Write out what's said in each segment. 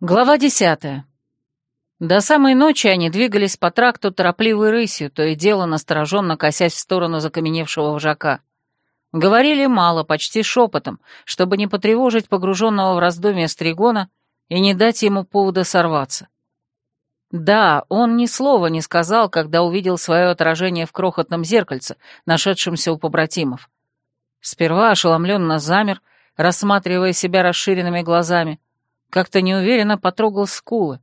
Глава десятая. До самой ночи они двигались по тракту торопливой рысью, то и дело настороженно косясь в сторону закаменевшего вожака. Говорили мало, почти шепотом, чтобы не потревожить погруженного в раздумье Стригона и не дать ему повода сорваться. Да, он ни слова не сказал, когда увидел свое отражение в крохотном зеркальце, нашедшемся у побратимов. Сперва ошеломленно замер, рассматривая себя расширенными глазами, как-то неуверенно потрогал скулы.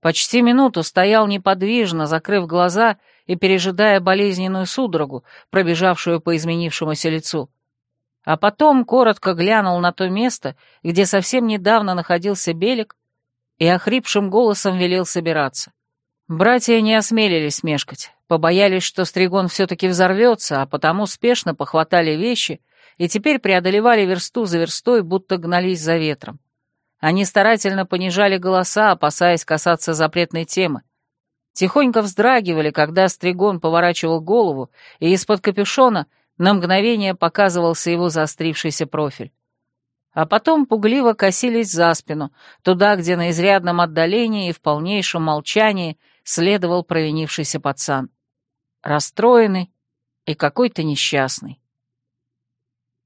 Почти минуту стоял неподвижно, закрыв глаза и пережидая болезненную судорогу, пробежавшую по изменившемуся лицу. А потом коротко глянул на то место, где совсем недавно находился Белик, и охрипшим голосом велел собираться. Братья не осмелились мешкать, побоялись, что Стригон все-таки взорвется, а потому спешно похватали вещи и теперь преодолевали версту за верстой, будто гнались за ветром. Они старательно понижали голоса, опасаясь касаться запретной темы. Тихонько вздрагивали, когда Стригон поворачивал голову, и из-под капюшона на мгновение показывался его заострившийся профиль. А потом пугливо косились за спину, туда, где на изрядном отдалении и в полнейшем молчании следовал провинившийся пацан. Расстроенный и какой-то несчастный.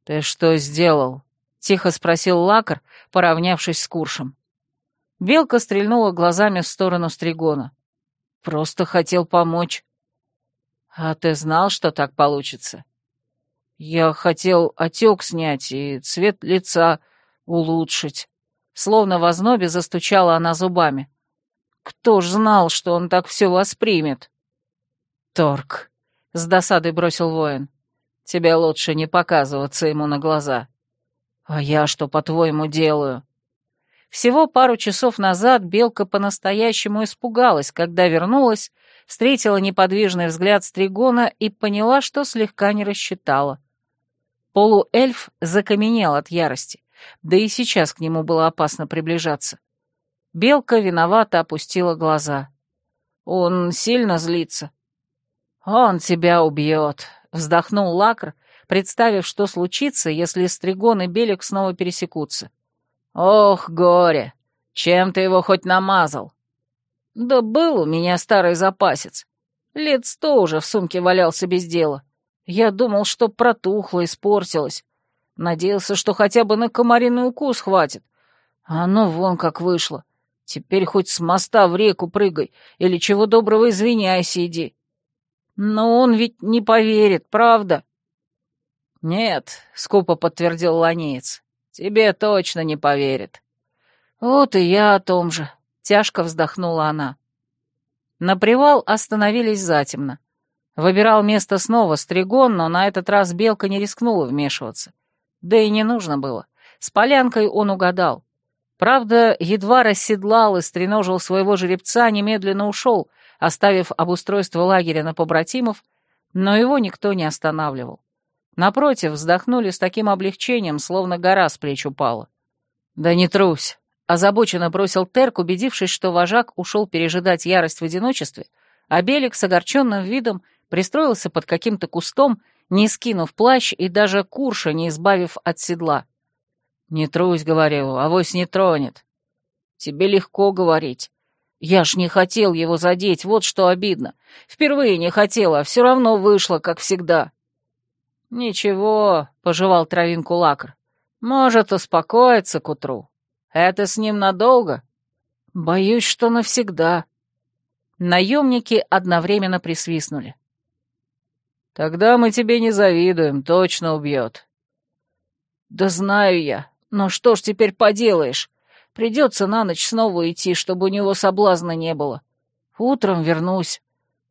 «Ты что сделал?» тихо спросил Лакар, поравнявшись с Куршем. Белка стрельнула глазами в сторону Стригона. «Просто хотел помочь». «А ты знал, что так получится?» «Я хотел отек снять и цвет лица улучшить». Словно в ознобе застучала она зубами. «Кто ж знал, что он так все воспримет?» «Торг», — с досадой бросил воин. «Тебе лучше не показываться ему на глаза». «А я что, по-твоему, делаю?» Всего пару часов назад Белка по-настоящему испугалась, когда вернулась, встретила неподвижный взгляд Стригона и поняла, что слегка не рассчитала. Полуэльф закаменел от ярости, да и сейчас к нему было опасно приближаться. Белка виновато опустила глаза. «Он сильно злится». «Он тебя убьет», — вздохнул Лакр, представив, что случится, если Стригон и Белик снова пересекутся. «Ох, горе! Чем ты его хоть намазал?» «Да был у меня старый запасец. Лет сто уже в сумке валялся без дела. Я думал, что протухло, испортилось. Надеялся, что хотя бы на комариный укус хватит. А оно вон как вышло. Теперь хоть с моста в реку прыгай, или чего доброго извиняйся иди. Но он ведь не поверит, правда?» «Нет», — скупо подтвердил Ланеец, — «тебе точно не поверит». «Вот и я о том же», — тяжко вздохнула она. На привал остановились затемно. Выбирал место снова Стригон, но на этот раз Белка не рискнула вмешиваться. Да и не нужно было. С полянкой он угадал. Правда, едва расседлал и стреножил своего жеребца, немедленно ушел, оставив обустройство лагеря на побратимов, но его никто не останавливал. Напротив, вздохнули с таким облегчением, словно гора с плеч упала. «Да не трусь!» — озабоченно бросил Терк, убедившись, что вожак ушел пережидать ярость в одиночестве, а Белик с огорченным видом пристроился под каким-то кустом, не скинув плащ и даже курша не избавив от седла. «Не трусь, — говорю, — авось не тронет». «Тебе легко говорить. Я ж не хотел его задеть, вот что обидно. Впервые не хотел, а все равно вышло, как всегда». «Ничего», — пожевал травинку лакр. «Может успокоиться к утру. Это с ним надолго?» «Боюсь, что навсегда». Наемники одновременно присвистнули. «Тогда мы тебе не завидуем, точно убьет». «Да знаю я, но что ж теперь поделаешь? Придется на ночь снова идти, чтобы у него соблазна не было. Утром вернусь.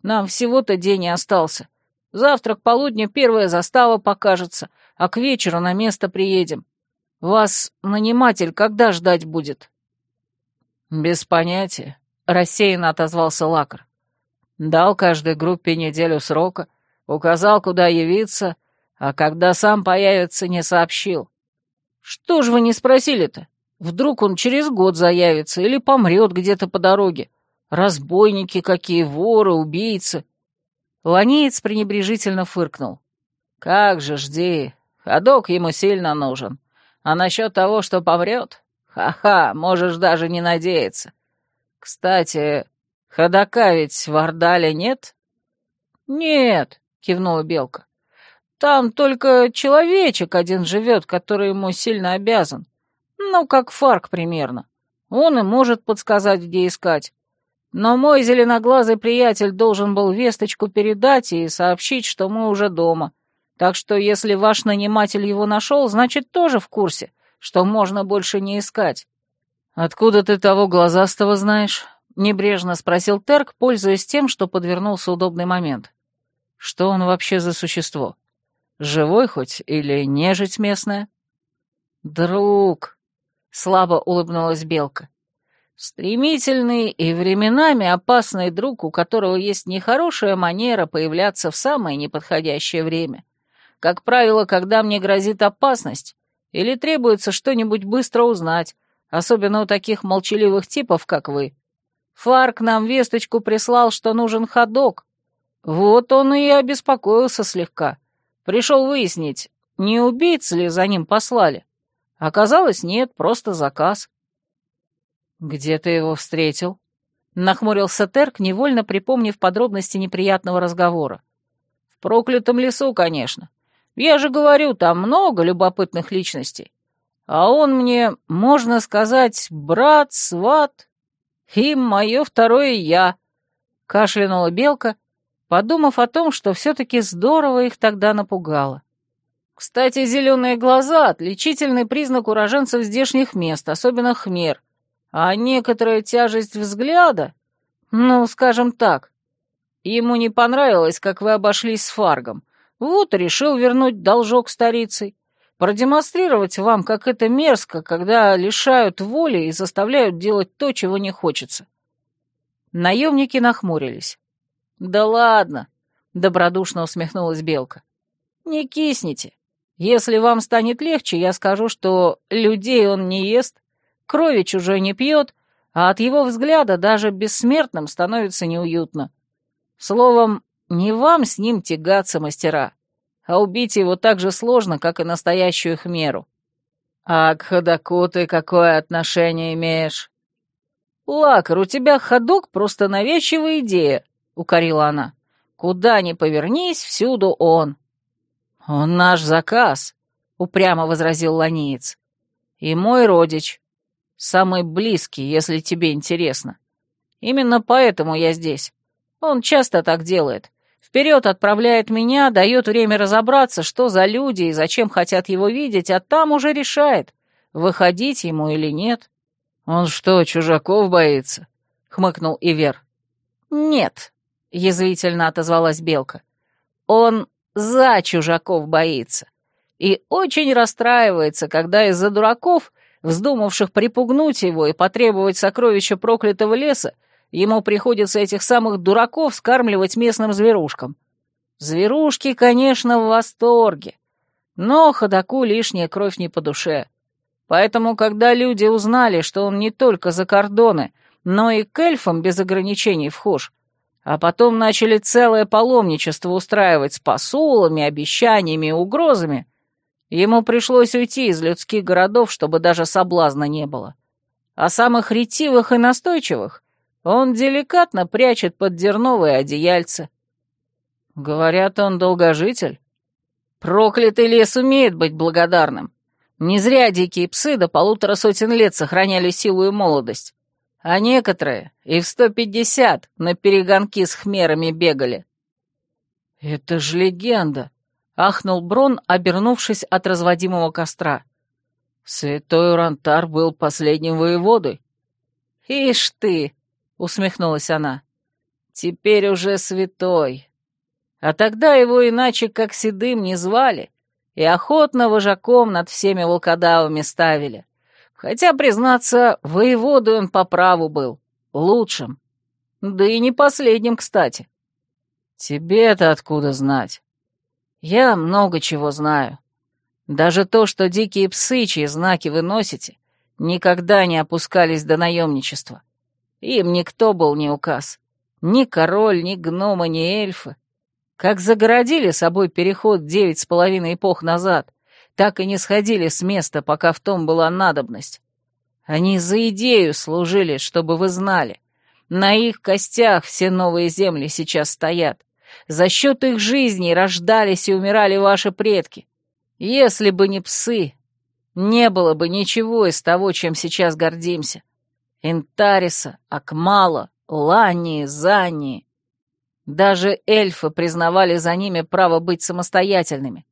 Нам всего-то день и остался. Завтра к полудню первая застава покажется, а к вечеру на место приедем. Вас наниматель когда ждать будет?» «Без понятия», — рассеянно отозвался Лакар. «Дал каждой группе неделю срока, указал, куда явиться, а когда сам появится, не сообщил. Что ж вы не спросили-то? Вдруг он через год заявится или помрет где-то по дороге? Разбойники какие, воры, убийцы. Ланеец пренебрежительно фыркнул. «Как же, жди. Ходок ему сильно нужен. А насчет того, что помрет, Ха-ха, можешь даже не надеяться. Кстати, ходока ведь в Ордале нет? Нет, кивнула Белка. Там только человечек один живет, который ему сильно обязан. Ну, как Фарк примерно. Он и может подсказать, где искать. Но мой зеленоглазый приятель должен был весточку передать и сообщить, что мы уже дома. Так что если ваш наниматель его нашел, значит, тоже в курсе, что можно больше не искать. «Откуда ты того глазастого знаешь?» — небрежно спросил Терк, пользуясь тем, что подвернулся удобный момент. «Что он вообще за существо? Живой хоть или нежить местная?» «Друг!» — слабо улыбнулась Белка. Стремительный и временами опасный друг, у которого есть нехорошая манера появляться в самое неподходящее время. Как правило, когда мне грозит опасность или требуется что-нибудь быстро узнать, особенно у таких молчаливых типов, как вы. Фарк нам весточку прислал, что нужен ходок. Вот он и обеспокоился слегка. Пришел выяснить, не убийцы ли за ним послали. Оказалось, нет, просто заказ. «Где ты его встретил?» — нахмурился Терк, невольно припомнив подробности неприятного разговора. «В проклятом лесу, конечно. Я же говорю, там много любопытных личностей. А он мне, можно сказать, брат, сват. И мое второе я», — кашлянула Белка, подумав о том, что все-таки здорово их тогда напугало. Кстати, зеленые глаза — отличительный признак уроженцев здешних мест, особенно хмер — а некоторая тяжесть взгляда, ну, скажем так, ему не понравилось, как вы обошлись с Фаргом. Вот решил вернуть должок старицей, продемонстрировать вам, как это мерзко, когда лишают воли и заставляют делать то, чего не хочется. Наемники нахмурились. «Да ладно», — добродушно усмехнулась Белка. «Не кисните. Если вам станет легче, я скажу, что людей он не ест, крови чужой не пьет, а от его взгляда даже бессмертным становится неуютно. Словом, не вам с ним тягаться, мастера, а убить его так же сложно, как и настоящую хмеру. А к ходоку ты какое отношение имеешь? Лакар, у тебя ходок просто навязчивая идея, — укорила она. Куда ни повернись, всюду он. Он наш заказ, — упрямо возразил ланиец. И мой родич. Самый близкий, если тебе интересно. Именно поэтому я здесь. Он часто так делает. Вперед отправляет меня, дает время разобраться, что за люди и зачем хотят его видеть, а там уже решает, выходить ему или нет. «Он что, чужаков боится?» — хмыкнул Ивер. «Нет», — язвительно отозвалась Белка. «Он за чужаков боится и очень расстраивается, когда из-за дураков вздумавших припугнуть его и потребовать сокровища проклятого леса, ему приходится этих самых дураков скармливать местным зверушкам. Зверушки, конечно, в восторге, но ходаку лишняя кровь не по душе. Поэтому, когда люди узнали, что он не только за кордоны, но и к эльфам без ограничений вхож, а потом начали целое паломничество устраивать с посулами, обещаниями и угрозами, Ему пришлось уйти из людских городов, чтобы даже соблазна не было. А самых ретивых и настойчивых он деликатно прячет под дерновые одеяльца. Говорят, он долгожитель. Проклятый лес умеет быть благодарным. Не зря дикие псы до полутора сотен лет сохраняли силу и молодость. А некоторые и в сто пятьдесят на перегонки с хмерами бегали. «Это ж легенда!» — ахнул Брон, обернувшись от разводимого костра. «Святой Урантар был последним воеводой». «Ишь ты!» — усмехнулась она. «Теперь уже святой. А тогда его иначе как седым не звали, и охотно вожаком над всеми волкодавами ставили. Хотя, признаться, воеводой он по праву был, лучшим. Да и не последним, кстати». «Тебе-то откуда знать?» Я много чего знаю. Даже то, что дикие псы, чьи знаки вы носите, никогда не опускались до наемничества. Им никто был не указ. Ни король, ни гномы, ни эльфы. Как загородили собой переход девять с половиной эпох назад, так и не сходили с места, пока в том была надобность. Они за идею служили, чтобы вы знали. На их костях все новые земли сейчас стоят. За счет их жизней рождались и умирали ваши предки. Если бы не псы, не было бы ничего из того, чем сейчас гордимся. Интариса, Акмала, Лании, Зании. Даже эльфы признавали за ними право быть самостоятельными.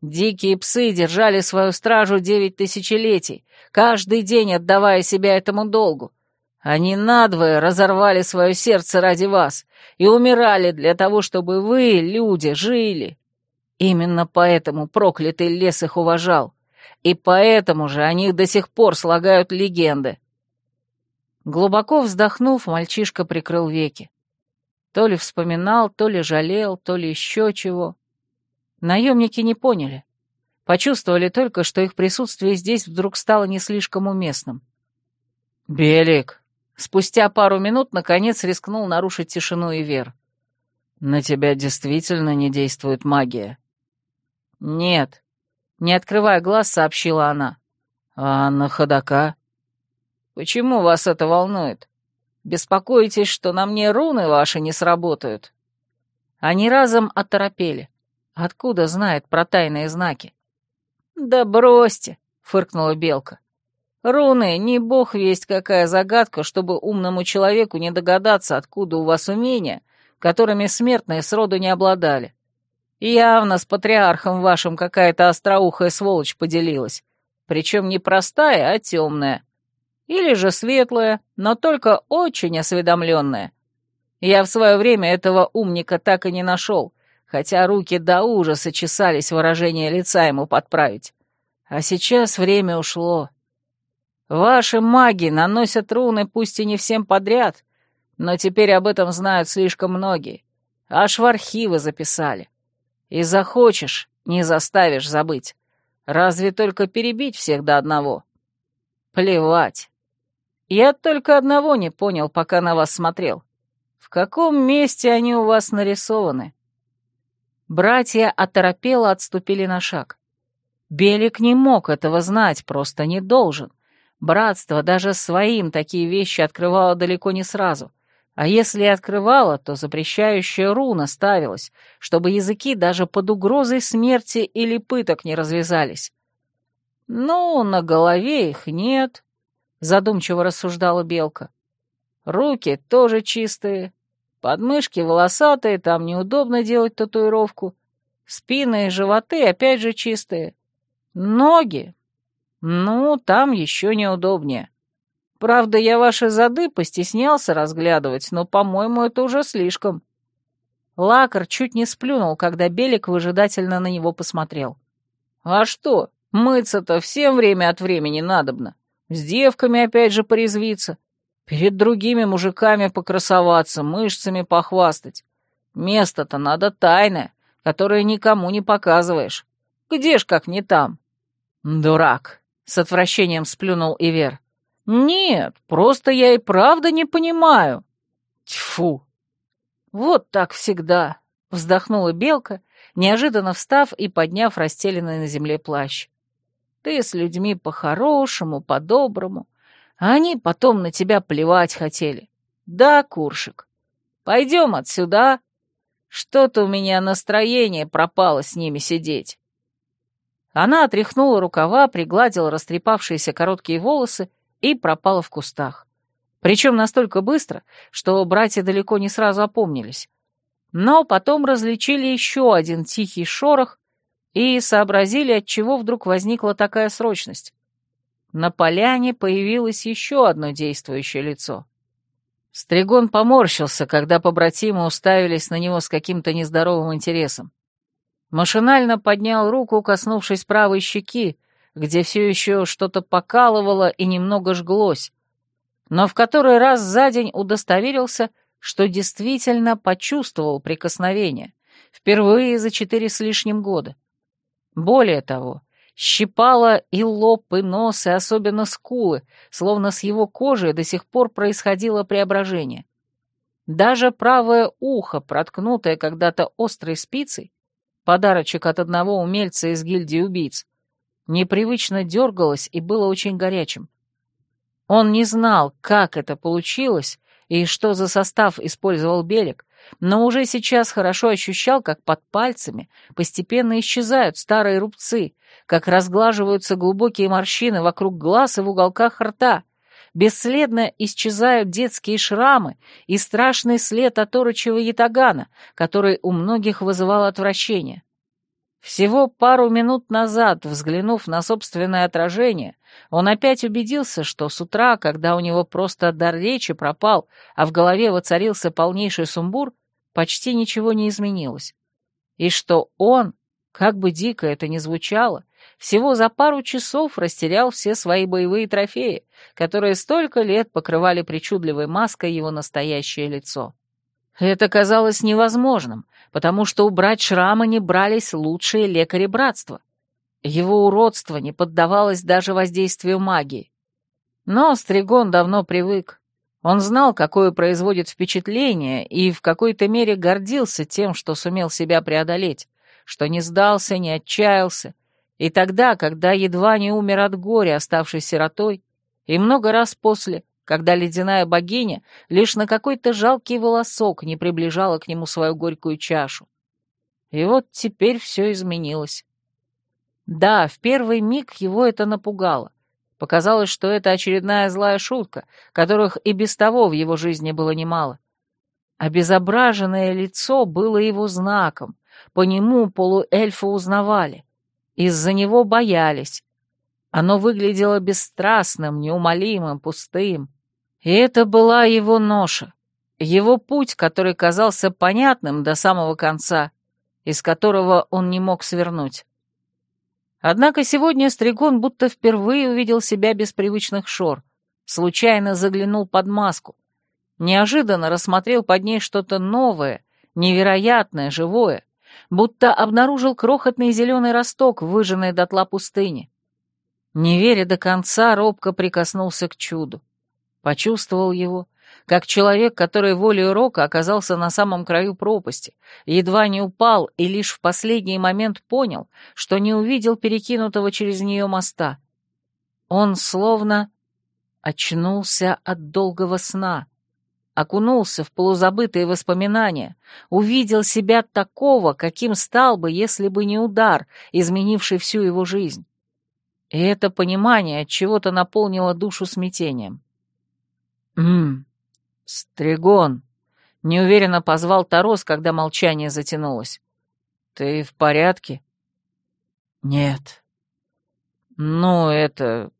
Дикие псы держали свою стражу девять тысячелетий, каждый день отдавая себя этому долгу. Они надвое разорвали свое сердце ради вас и умирали для того, чтобы вы, люди, жили. Именно поэтому проклятый лес их уважал, и поэтому же о них до сих пор слагают легенды. Глубоко вздохнув, мальчишка прикрыл веки. То ли вспоминал, то ли жалел, то ли еще чего. Наемники не поняли. Почувствовали только, что их присутствие здесь вдруг стало не слишком уместным. «Белик!» Спустя пару минут, наконец, рискнул нарушить тишину и вер. «На тебя действительно не действует магия?» «Нет», — не открывая глаз, сообщила она. «А на ходока?» «Почему вас это волнует? Беспокоитесь, что на мне руны ваши не сработают?» Они разом оторопели. Откуда знает про тайные знаки? «Да бросьте!» — фыркнула Белка. «Руны, не бог весть какая загадка, чтобы умному человеку не догадаться, откуда у вас умения, которыми смертные сроду не обладали. Явно с патриархом вашим какая-то остроухая сволочь поделилась, причем не простая, а темная. Или же светлая, но только очень осведомленная. Я в свое время этого умника так и не нашел, хотя руки до ужаса чесались выражение лица ему подправить. А сейчас время ушло. Ваши маги наносят руны пусть и не всем подряд, но теперь об этом знают слишком многие. Аж в архивы записали. И захочешь, не заставишь забыть. Разве только перебить всех до одного? Плевать. Я только одного не понял, пока на вас смотрел. В каком месте они у вас нарисованы? Братья оторопело отступили на шаг. Белик не мог этого знать, просто не должен. Братство даже своим такие вещи открывало далеко не сразу. А если и открывало, то запрещающая руна ставилась, чтобы языки даже под угрозой смерти или пыток не развязались. «Ну, на голове их нет», — задумчиво рассуждала Белка. «Руки тоже чистые, Подмышки волосатые, там неудобно делать татуировку. Спины и животы опять же чистые. Ноги? Ну, там еще неудобнее. Правда, я ваши зады постеснялся разглядывать, но, по-моему, это уже слишком. Лакар чуть не сплюнул, когда Белик выжидательно на него посмотрел. А что, мыться-то всем время от времени надобно. С девками опять же порезвиться. Перед другими мужиками покрасоваться, мышцами похвастать. Место-то надо тайное, которое никому не показываешь. Где ж как не там? Дурак, с отвращением сплюнул Ивер. Нет, просто я и правда не понимаю. Тьфу. Вот так всегда, вздохнула Белка, неожиданно встав и подняв расстеленный на земле плащ. Ты с людьми по-хорошему, по-доброму, а они потом на тебя плевать хотели. Да, Куршик, пойдем отсюда. Что-то у меня настроение пропало с ними сидеть. Она отряхнула рукава, пригладила растрепавшиеся короткие волосы и пропала в кустах. Причем настолько быстро, что братья далеко не сразу опомнились. Но потом различили еще один тихий шорох и сообразили, от чего вдруг возникла такая срочность. На поляне появилось еще одно действующее лицо. Стригон поморщился, когда побратимы уставились на него с каким-то нездоровым интересом. Машинально поднял руку, коснувшись правой щеки, где все еще что-то покалывало и немного жглось, но в который раз за день удостоверился, что действительно почувствовал прикосновение, впервые за четыре с лишним года. Более того, Щипала и лоб, и нос, и особенно скулы, словно с его кожей до сих пор происходило преображение. Даже правое ухо, проткнутое когда-то острой спицей, подарочек от одного умельца из гильдии убийц, непривычно дергалось и было очень горячим. Он не знал, как это получилось и что за состав использовал Белик, но уже сейчас хорошо ощущал, как под пальцами постепенно исчезают старые рубцы, как разглаживаются глубокие морщины вокруг глаз и в уголках рта, бесследно исчезают детские шрамы и страшный след оторочего ятагана, который у многих вызывал отвращение. Всего пару минут назад, взглянув на собственное отражение, он опять убедился, что с утра, когда у него просто дар речи пропал, а в голове воцарился полнейший сумбур, почти ничего не изменилось. И что он, как бы дико это ни звучало, всего за пару часов растерял все свои боевые трофеи, которые столько лет покрывали причудливой маской его настоящее лицо. Это казалось невозможным, потому что убрать шрамы не брались лучшие лекари братства. Его уродство не поддавалось даже воздействию магии. Но Стригон давно привык. Он знал, какое производит впечатление, и в какой-то мере гордился тем, что сумел себя преодолеть, что не сдался, не отчаялся. И тогда, когда едва не умер от горя, оставшись сиротой, и много раз после, когда ледяная богиня лишь на какой-то жалкий волосок не приближала к нему свою горькую чашу. И вот теперь все изменилось. Да, в первый миг его это напугало. Показалось, что это очередная злая шутка, которых и без того в его жизни было немало. Обезображенное лицо было его знаком, по нему полуэльфы узнавали. Из-за него боялись. Оно выглядело бесстрастным, неумолимым, пустым. И это была его ноша, его путь, который казался понятным до самого конца, из которого он не мог свернуть. Однако сегодня Стригон будто впервые увидел себя без привычных шор, случайно заглянул под маску, неожиданно рассмотрел под ней что-то новое, невероятное, живое, будто обнаружил крохотный зеленый росток, выжженный дотла пустыни. Не веря до конца, робко прикоснулся к чуду почувствовал его, как человек, который волей рока оказался на самом краю пропасти, едва не упал и лишь в последний момент понял, что не увидел перекинутого через нее моста. Он словно очнулся от долгого сна, окунулся в полузабытые воспоминания, увидел себя такого, каким стал бы, если бы не удар, изменивший всю его жизнь. И это понимание от чего-то наполнило душу смятением. «Ммм, Стригон!» — неуверенно позвал Тарос, когда молчание затянулось. «Ты в порядке?» «Нет». «Ну, это...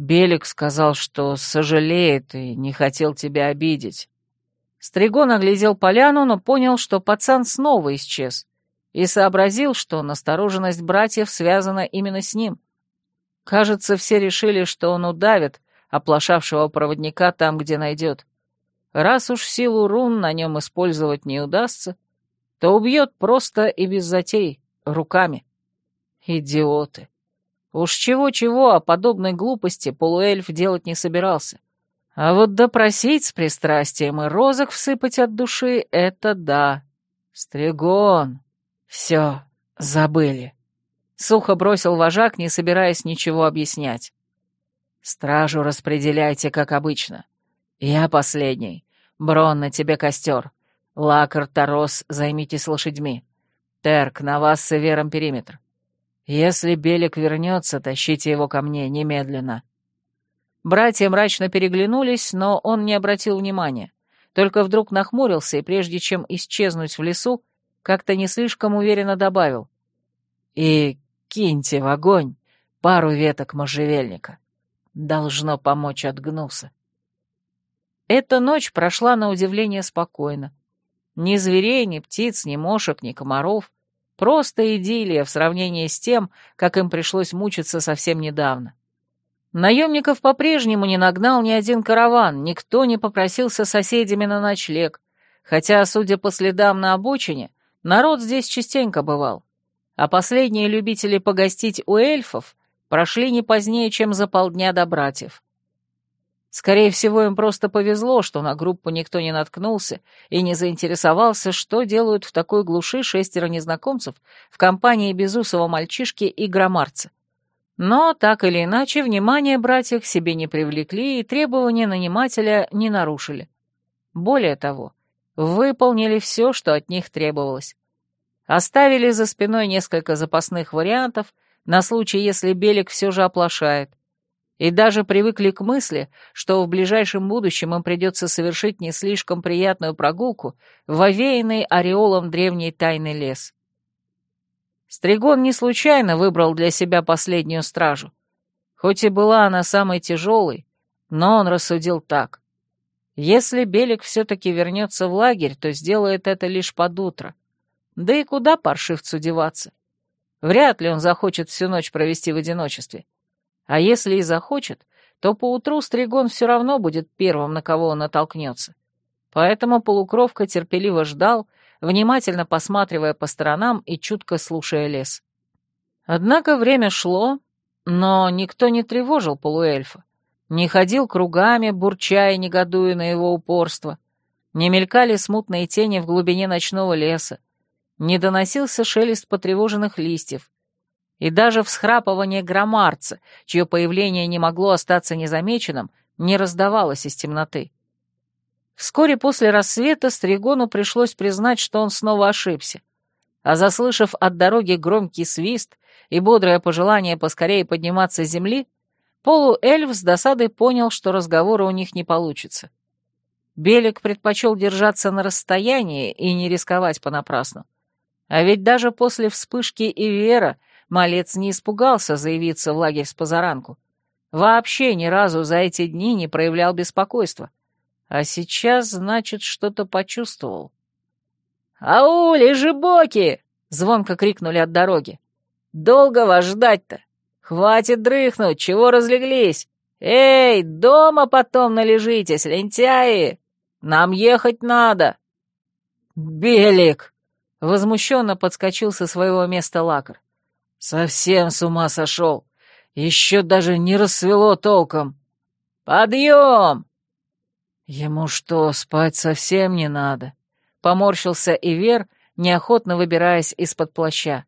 Белик сказал, что сожалеет и не хотел тебя обидеть». Стригон оглядел поляну, но понял, что пацан снова исчез, и сообразил, что настороженность братьев связана именно с ним. Кажется, все решили, что он удавит, оплошавшего проводника там, где найдет. Раз уж силу рун на нем использовать не удастся, то убьет просто и без затей, руками. Идиоты. Уж чего-чего, а подобной глупости полуэльф делать не собирался. А вот допросить с пристрастием и розок всыпать от души — это да. Стригон. Все, забыли. Сухо бросил вожак, не собираясь ничего объяснять. Стражу распределяйте, как обычно. Я последний. Брон, на тебе костер. Лакар, Тарос, займитесь лошадьми. Терк, на вас с Эвером периметр. Если Белик вернется, тащите его ко мне немедленно. Братья мрачно переглянулись, но он не обратил внимания. Только вдруг нахмурился и, прежде чем исчезнуть в лесу, как-то не слишком уверенно добавил. «И киньте в огонь пару веток можжевельника» должно помочь от гнуса. Эта ночь прошла на удивление спокойно. Ни зверей, ни птиц, ни мошек, ни комаров. Просто идиллия в сравнении с тем, как им пришлось мучиться совсем недавно. Наемников по-прежнему не нагнал ни один караван, никто не попросился соседями на ночлег, хотя, судя по следам на обочине, народ здесь частенько бывал. А последние любители погостить у эльфов прошли не позднее, чем за полдня до братьев. Скорее всего, им просто повезло, что на группу никто не наткнулся и не заинтересовался, что делают в такой глуши шестеро незнакомцев в компании безусого мальчишки и громарца. Но, так или иначе, внимание братьев себе не привлекли и требования нанимателя не нарушили. Более того, выполнили все, что от них требовалось. Оставили за спиной несколько запасных вариантов на случай, если Белик все же оплошает, и даже привыкли к мысли, что в ближайшем будущем им придется совершить не слишком приятную прогулку в овеянный ореолом древний тайный лес. Стригон не случайно выбрал для себя последнюю стражу. Хоть и была она самой тяжелой, но он рассудил так. Если Белик все-таки вернется в лагерь, то сделает это лишь под утро. Да и куда паршивцу деваться? Вряд ли он захочет всю ночь провести в одиночестве. А если и захочет, то поутру Стригон все равно будет первым, на кого он натолкнется. Поэтому полукровка терпеливо ждал, внимательно посматривая по сторонам и чутко слушая лес. Однако время шло, но никто не тревожил полуэльфа, не ходил кругами, бурча и негодуя на его упорство, не мелькали смутные тени в глубине ночного леса, не доносился шелест потревоженных листьев, и даже всхрапывание громарца, чье появление не могло остаться незамеченным, не раздавалось из темноты. Вскоре после рассвета Стригону пришлось признать, что он снова ошибся. А заслышав от дороги громкий свист и бодрое пожелание поскорее подниматься с земли, полуэльф с досадой понял, что разговора у них не получится. Белик предпочел держаться на расстоянии и не рисковать понапрасну. А ведь даже после вспышки Ивера малец не испугался заявиться в лагерь с позаранку. Вообще ни разу за эти дни не проявлял беспокойства. А сейчас, значит, что-то почувствовал. «Ау, лежебоки!» — звонко крикнули от дороги. «Долго вас ждать-то? Хватит дрыхнуть, чего разлеглись? Эй, дома потом належитесь, лентяи! Нам ехать надо!» «Белик!» — возмущенно подскочил со своего места лакар. «Совсем с ума сошел! Еще даже не рассвело толком!» «Подъем!» «Ему что, спать совсем не надо?» — поморщился Ивер, неохотно выбираясь из-под плаща.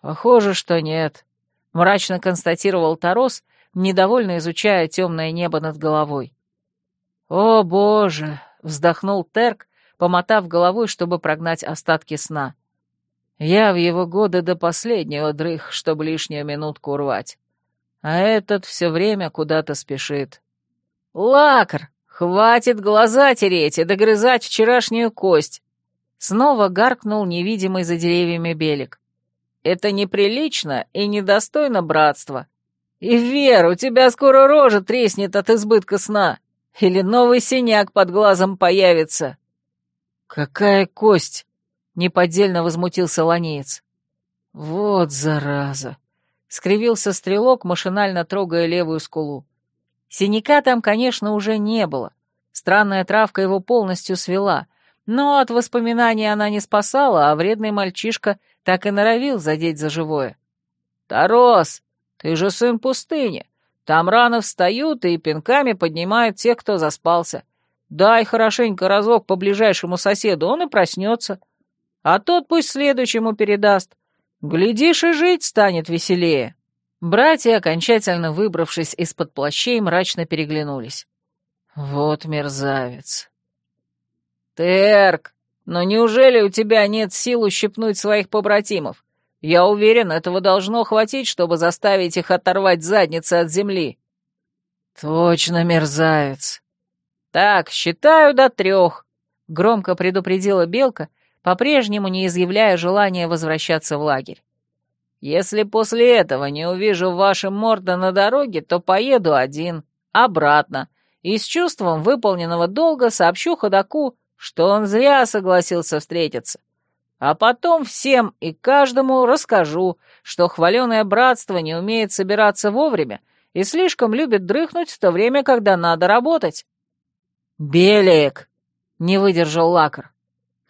«Похоже, что нет», — мрачно констатировал Тарос, недовольно изучая темное небо над головой. «О, боже!» — вздохнул Терк, помотав головой, чтобы прогнать остатки сна. «Я в его годы до последнего дрых, чтобы лишнюю минутку урвать. А этот все время куда-то спешит». «Лакр!» «Хватит глаза тереть и догрызать вчерашнюю кость!» Снова гаркнул невидимый за деревьями Белик. «Это неприлично и недостойно братства. И, Вер, у тебя скоро рожа треснет от избытка сна, или новый синяк под глазом появится». «Какая кость?» — неподдельно возмутился ланеец. «Вот зараза!» — скривился стрелок, машинально трогая левую скулу. Синяка там, конечно, уже не было. Странная травка его полностью свела, но от воспоминаний она не спасала, а вредный мальчишка так и норовил задеть за живое. «Тарос, ты же сын пустыни. Там рано встают и пинками поднимают тех, кто заспался. Дай хорошенько разок по ближайшему соседу, он и проснется. А тот пусть следующему передаст. Глядишь, и жить станет веселее». Братья, окончательно выбравшись из-под плащей, мрачно переглянулись. «Вот мерзавец!» «Терк, но неужели у тебя нет сил ущипнуть своих побратимов? Я уверен, этого должно хватить, чтобы заставить их оторвать задницы от земли». «Точно мерзавец!» «Так, считаю до трех», — громко предупредила Белка, по-прежнему не изъявляя желания возвращаться в лагерь. Если после этого не увижу ваши морды на дороге, то поеду один, обратно, и с чувством выполненного долга сообщу ходаку, что он зря согласился встретиться. А потом всем и каждому расскажу, что хваленое братство не умеет собираться вовремя и слишком любит дрыхнуть в то время, когда надо работать. «Белик!» — не выдержал лакар.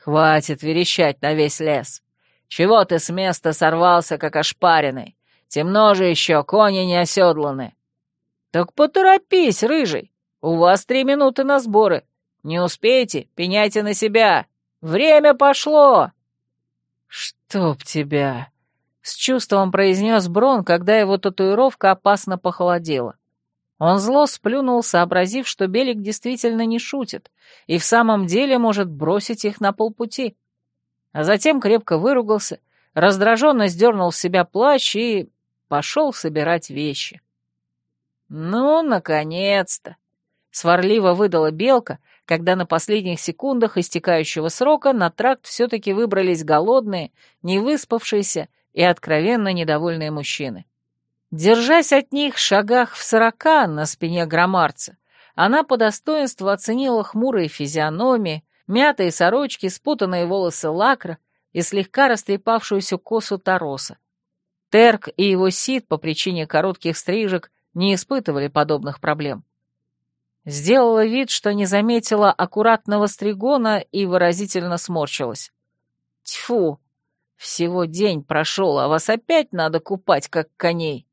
«Хватит верещать на весь лес. Чего ты с места сорвался, как ошпаренный? Темно же еще, кони не оседланы. Так поторопись, рыжий. У вас три минуты на сборы. Не успеете, пеняйте на себя. Время пошло. Чтоб тебя... — с чувством произнес Брон, когда его татуировка опасно похолодела. Он зло сплюнул, сообразив, что Белик действительно не шутит и в самом деле может бросить их на полпути. А затем крепко выругался, раздраженно сдернул с себя плащ и пошел собирать вещи. «Ну, наконец-то!» — сварливо выдала Белка, когда на последних секундах истекающего срока на тракт все-таки выбрались голодные, невыспавшиеся и откровенно недовольные мужчины. Держась от них в шагах в сорока на спине громарца, она по достоинству оценила хмурые физиономии, мятые сорочки, спутанные волосы лакра и слегка растрепавшуюся косу Тароса. Терк и его сит по причине коротких стрижек не испытывали подобных проблем. Сделала вид, что не заметила аккуратного стригона и выразительно сморщилась. Тьфу! Всего день прошел, а вас опять надо купать, как коней.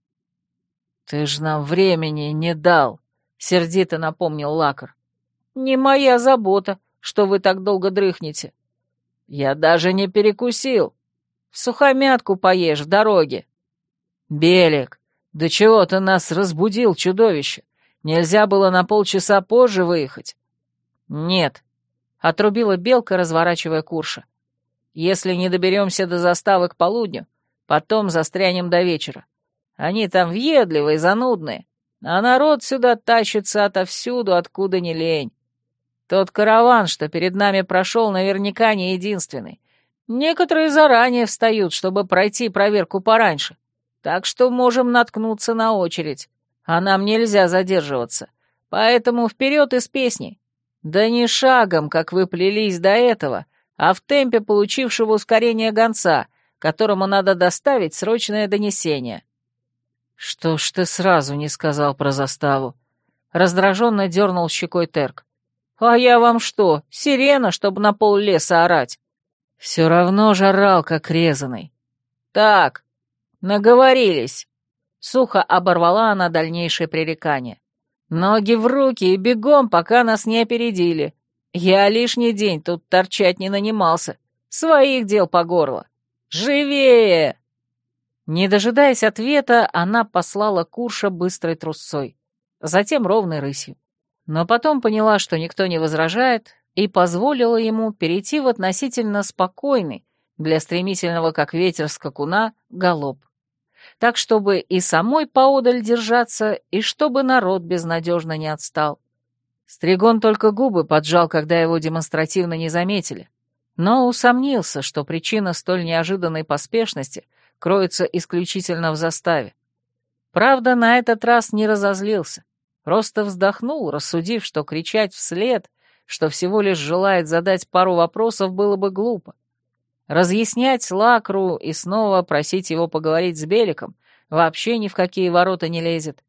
«Ты ж нам времени не дал», — сердито напомнил Лакар. «Не моя забота, что вы так долго дрыхнете. Я даже не перекусил. В сухомятку поешь в дороге». «Белик, да чего ты нас разбудил, чудовище? Нельзя было на полчаса позже выехать?» «Нет», — отрубила Белка, разворачивая Курша. «Если не доберемся до заставы к полудню, потом застрянем до вечера. Они там въедливые, занудные, а народ сюда тащится отовсюду, откуда не лень. Тот караван, что перед нами прошел, наверняка не единственный. Некоторые заранее встают, чтобы пройти проверку пораньше, так что можем наткнуться на очередь, а нам нельзя задерживаться. Поэтому вперед из песни. Да не шагом, как вы плелись до этого, а в темпе получившего ускорение гонца, которому надо доставить срочное донесение. «Что ж ты сразу не сказал про заставу?» Раздраженно дернул щекой Терк. «А я вам что, сирена, чтобы на пол леса орать?» «Все равно жрал, как резаный». «Так, наговорились». Сухо оборвала она дальнейшее пререкание. «Ноги в руки и бегом, пока нас не опередили. Я лишний день тут торчать не нанимался. Своих дел по горло. Живее!» Не дожидаясь ответа, она послала Курша быстрой трусцой, затем ровной рысью. Но потом поняла, что никто не возражает, и позволила ему перейти в относительно спокойный, для стремительного как ветер скакуна, галоп. Так, чтобы и самой поодаль держаться, и чтобы народ безнадежно не отстал. Стригон только губы поджал, когда его демонстративно не заметили, но усомнился, что причина столь неожиданной поспешности — кроется исключительно в заставе. Правда, на этот раз не разозлился, просто вздохнул, рассудив, что кричать вслед, что всего лишь желает задать пару вопросов, было бы глупо. Разъяснять Лакру и снова просить его поговорить с Беликом вообще ни в какие ворота не лезет.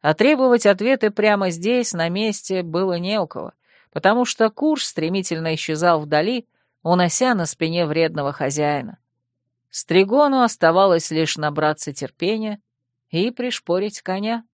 А требовать ответы прямо здесь, на месте, было не у кого, потому что курс стремительно исчезал вдали, унося на спине вредного хозяина. Стригону оставалось лишь набраться терпения и пришпорить коня.